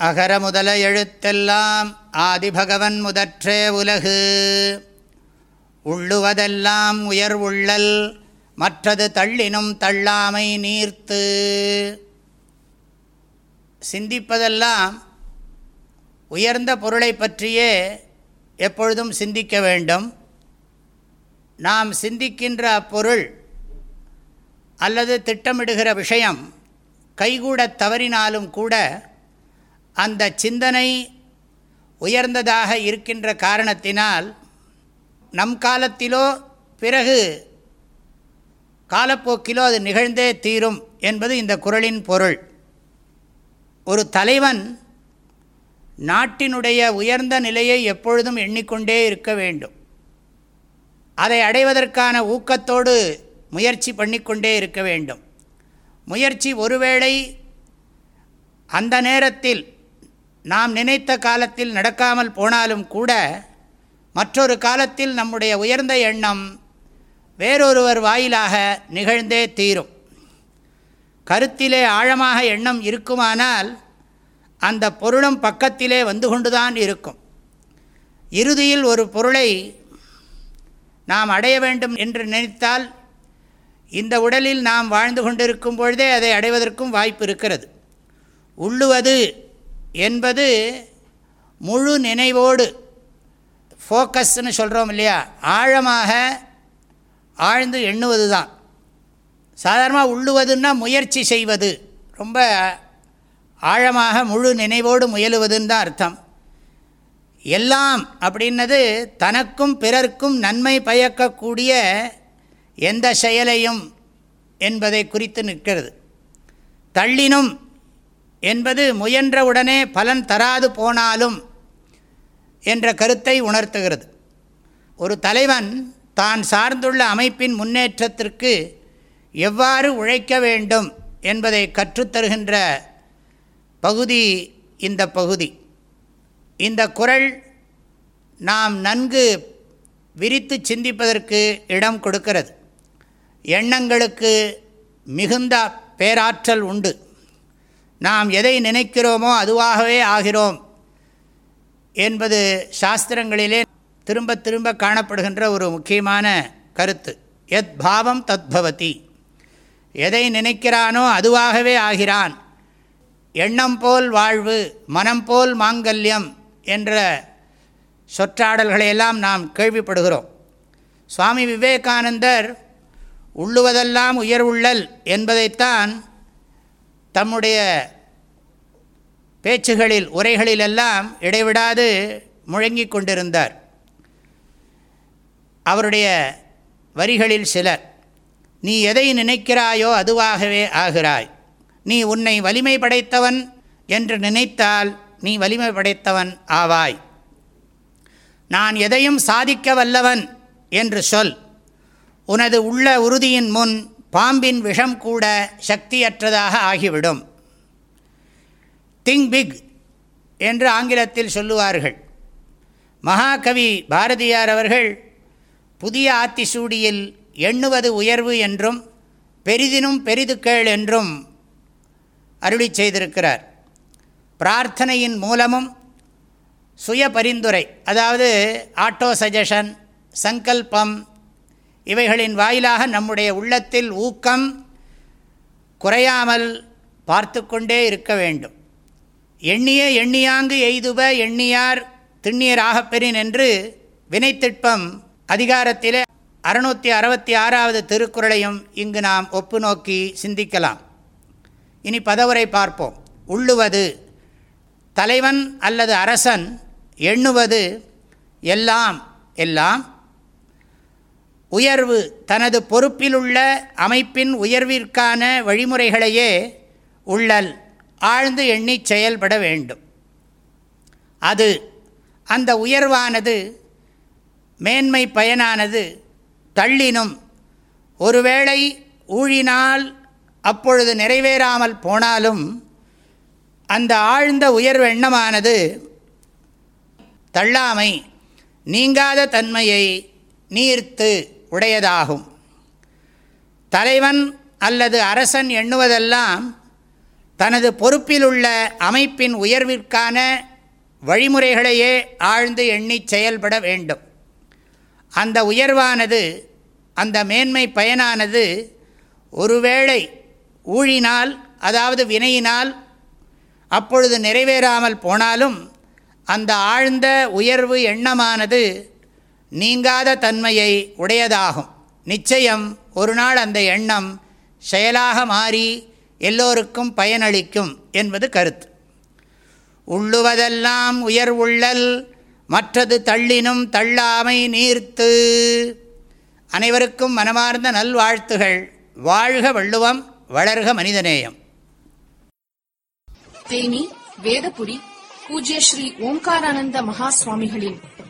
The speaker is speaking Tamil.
அகர முதல எழுத்தெல்லாம் ஆதிபகவன் முதற்றே உலகு. உள்ளுவதெல்லாம் உயர் உள்ளல் மற்றது தள்ளினும் தள்ளாமை நீர்த்து. சிந்திப்பதெல்லாம் உயர்ந்த பொருளை பற்றியே எப்பொழுதும் சிந்திக்க வேண்டும். நாம் சிந்திக்கின்ற அப்பொருள் அல்லது திட்டமிடுகிற விஷயம் கைகூடத் தவறினாலும் கூட அந்த சிந்தனை உயர்ந்ததாக இருக்கின்ற காரணத்தினால் நம் காலத்திலோ பிறகு காலப்போக்கிலோ அது நிகழ்ந்தே தீரும் என்பது இந்த குரலின் பொருள். ஒரு தலைவன் நாட்டினுடைய உயர்ந்த நிலையை எப்பொழுதும் எண்ணிக்கொண்டே இருக்க வேண்டும். அதை அடைவதற்கான ஊக்கத்தோடு முயற்சி பண்ணிக்கொண்டே இருக்க வேண்டும். முயற்சி ஒருவேளை அந்த நேரத்தில் நாம் நினைத்த காலத்தில் நடக்காமல் போனாலும் கூட மற்றொரு காலத்தில் நம்முடைய உயர்ந்த எண்ணம் வேறொருவர் வாயிலாக நிகழ்ந்தே தீரும். கருத்திலே ஆழமாக எண்ணம் இருக்குமானால் அந்த பொருளும் பக்கத்திலே வந்து கொண்டுதான் இருக்கும். இறுதியில் ஒரு பொருளை நாம் அடைய வேண்டும் என்று நினைத்தால் இந்த உடலில் நாம் வாழ்ந்து கொண்டிருக்கும் பொழுதே அதை அடைவதற்கும் வாய்ப்பு இருக்கிறது. உள்ளுவது என்பது முழு நினைவோடு ஃபோக்கஸ்ன்னு சொல்கிறோம் இல்லையா? ஆழமாக ஆழ்ந்து எண்ணுவது தான் சாதாரணமாக உள்ளுவதுன்னா முயற்சி செய்வது. ரொம்ப ஆழமாக முழு நினைவோடு முயலுவதுன்னு தான் அர்த்தம். எல்லாம் அப்படின்னது தனக்கும் பிறர்க்கும் நன்மை பயக்கக்கூடிய எந்த செயலையும் என்பதை குறித்து நிற்கிறது. தள்ளினும் என்பது முயன்றவுடனே பலன் தராது போனாலும் என்ற கருத்தை உணர்த்துகிறது. ஒரு தலைவன் தான் சார்ந்துள்ள அமைப்பின் முன்னேற்றத்திற்கு எவ்வாறு உழைக்க வேண்டும் என்பதை கற்றுத்தருகின்ற பகுதி இந்த பகுதி. இந்த குரல் நாம் நன்கு விரித்து சிந்திப்பதற்கு இடம் கொடுக்கிறது. எண்ணங்களுக்கு மிகுந்த பேராற்றல் உண்டு. நாம் எதை நினைக்கிறோமோ அதுவாகவே ஆகிறோம் என்பது சாஸ்திரங்களிலே திரும்ப திரும்ப காணப்படுகின்ற ஒரு முக்கியமான கருத்து. எத் பாவம் தத்பவதி எதை நினைக்கிறானோ அதுவாகவே ஆகிறான். எண்ணம் போல் வாழ்வு மனம் போல் மாங்கல்யம் என்ற சொற்றாடல்களையெல்லாம் நாம் கேள்விப்படுகிறோம். சுவாமி விவேகானந்தர் உள்ளுவதெல்லாம் உயர்வுள்ளல் என்பதைத்தான் தம்முடைய பேச்சுகளில் உரைகளிலெல்லாம் இடைவிடாது முழங்கிக் கொண்டிருந்தார். அவருடைய வரிகளில் சிலர் நீ எதை நினைக்கிறாயோ அதுவாகவே ஆகிறாய். நீ உன்னை வலிமை படைத்தவன் என்று நினைத்தால் நீ வலிமை படைத்தவன் ஆவாய். நான் எதையும் சாதிக்க வல்லவன் என்று சொல். உனது உள்ள உறுதியின் முன் பாம்பின் விஷம் கூட சக்தியற்றதாக ஆகிவிடும். திங் பிக் என்று ஆங்கிலத்தில் சொல்லுவார்கள். மகாகவி பாரதியார் அவர்கள் புதிய ஆத்திசூடியில் எண்ணுவது உயர்வு என்றும் பெரிதினும் பெரிது கேள் என்றும் அருளி செய்திருக்கிறார். பிரார்த்தனையின் மூலமும் சுய பரிந்துரை அதாவது ஆட்டோ சஜஷன் சங்கல்பம் இவைகளின் வாயிலாக நம்முடைய உள்ளத்தில் ஊக்கம் குறையாமல் பார்த்து கொண்டே இருக்க வேண்டும். எண்ணிய எண்ணியாங்கு எய்துப எண்ணியார் திண்ணியராகப் பெறின் என்று வினைத்திட்பம் அதிகாரத்திலே அறுநூற்றி அறுபத்தி ஆறாவது திருக்குறளையும் இங்கு நாம் ஒப்பு நோக்கி சிந்திக்கலாம். இனி பதவுரை பார்ப்போம். உள்ளுவது தலைவன் அல்லது அரசன் எண்ணுவது எல்லாம் எல்லாம் உயர்வு தனது பொறுப்பிலுள்ள அமைப்பின் உயர்விற்கான வழிமுறைகளையே உள்ளல் ஆழ்ந்து எண்ணி செயல்பட வேண்டும். அது அந்த உயர்வானது மேன்மை பயனானது தள்ளினும் ஒருவேளை ஊழினால் அப்பொழுது நிறைவேறாமல் போனாலும் அந்த ஆழ்ந்த உயர்வு எண்ணமானது தள்ளாமை நீங்காத தன்மையை நீர்த்து உடையதாகும். தலைவன் அல்லது அரசன் எண்ணுவதெல்லாம் தனது பொறுப்பில் உள்ள அமைப்பின் உயர்விற்கான வழிமுறைகளையே ஆழ்ந்து எண்ணி செயல்பட வேண்டும். அந்த உயர்வானது அந்த மேன்மை பயனானது ஒருவேளை ஊழினால் அதாவது வினையினால் அப்பொழுது நிறைவேறாமல் போனாலும் அந்த ஆழ்ந்த உயர்வு எண்ணமானது நீங்காத தன்மையை உடையதாகும். நிச்சயம் ஒரு நாள் அந்த எண்ணம் செயலாக மாறி எல்லோருக்கும் பயனளிக்கும் என்பது கருத்து. உள்ளுவதெல்லாம் உயர்வுள்ளல் மற்றது தள்ளினும் தள்ளாமை நீர்த்து. அனைவருக்கும் மனமார்ந்த நல்வாழ்த்துகள். வாழ்க வள்ளுவம் வளர்க மனிதநேயம். தேனி வேதபுரி பூஜ்ய ஸ்ரீ ஓம்காரானந்த மகா சுவாமிகளின்